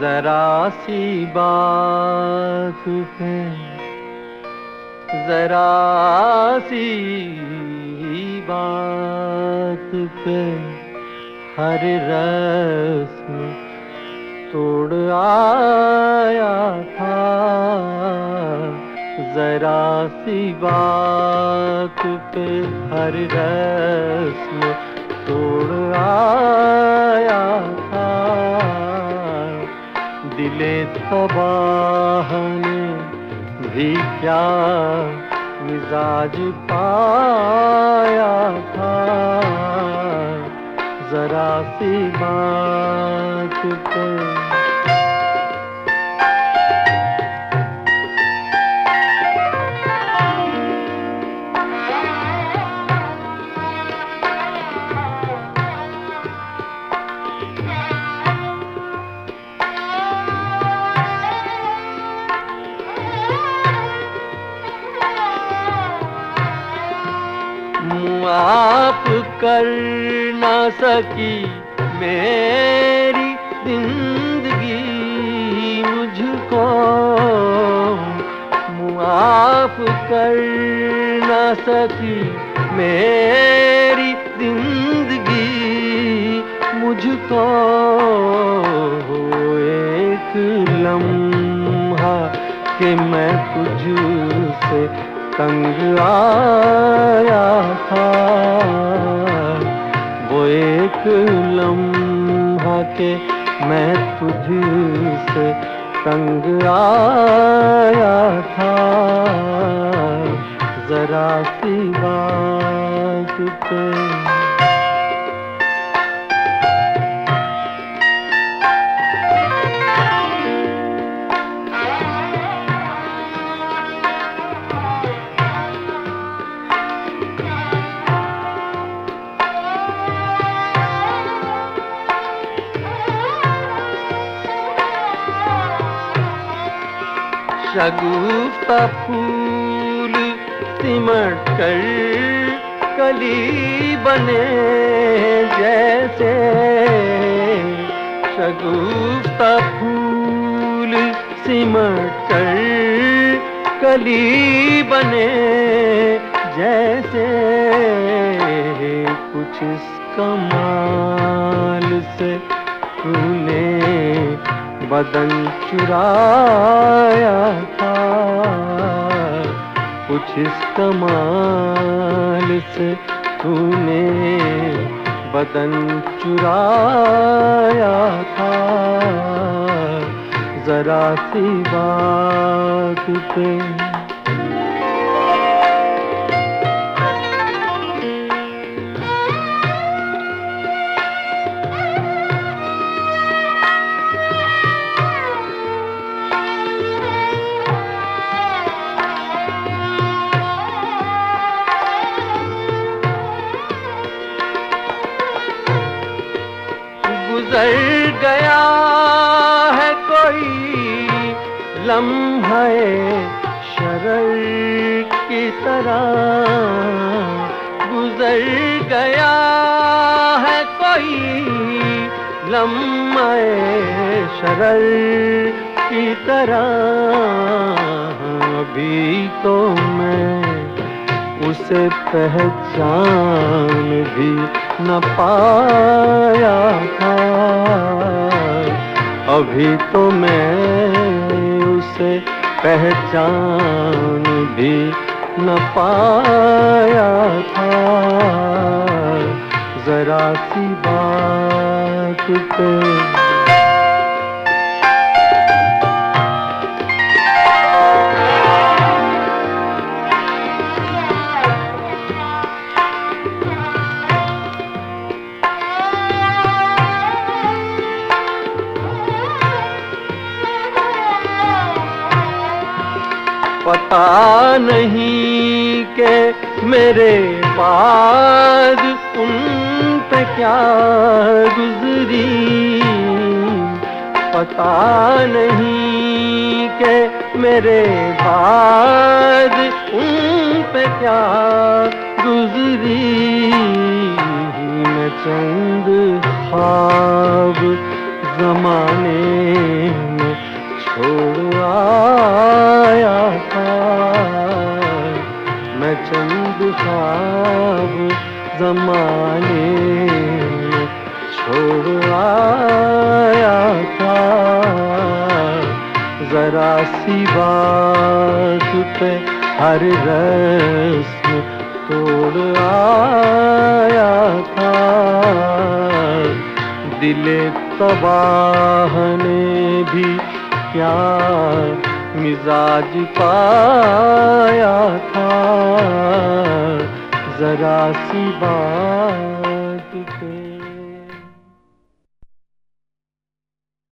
जरा सी बात पे जरा सी बात पे हर रस्म तोड़ आया था। जरा सी बात पे हर रस्म तोड़ आया दिले तबाह भी क्या मिजाज पाया था। जरा सी बात पे कर ना सकी मेरी ज़िंदगी। मुझको माफ़ कर ना सकी मेरी ज़िंदगी। मुझको एक लम्हा कि मैं तुझसे तंग आया था। वो एक लम्हा के मैं तुझसे तंग आया था। जरा सी बात पे शगुफ्ता फूल सिमट कर कली बने जैसे। शगुफ्ता फूल सिमट कर कली बने जैसे। कुछ कमाल से तूने बदन चुराया था। कुछ इस कमाल से तूने बदन चुराया था। जरा सी बात पे गुजर गया है कोई लम्हे शरर की तरह। गुजर गया है कोई लम्हे शरर की तरह। अभी तो मैं उसे पहचान भी न पाया था। अभी तो मैं उसे पहचान भी न पाया था। जरा सी बात पे नहीं के मेरे बाद उन पे क्या गुजरी। पता नहीं के मेरे बाद उन पे क्या गुजरी। मैं चंद ख्वाब जमाने में छोड़ खाब जमाने में छोड़ आया था। जरा सी बात पे हर रस्म तोड़ आया था। दिले तबाह ने भी क्या मिजाज पाया था जरा सी बात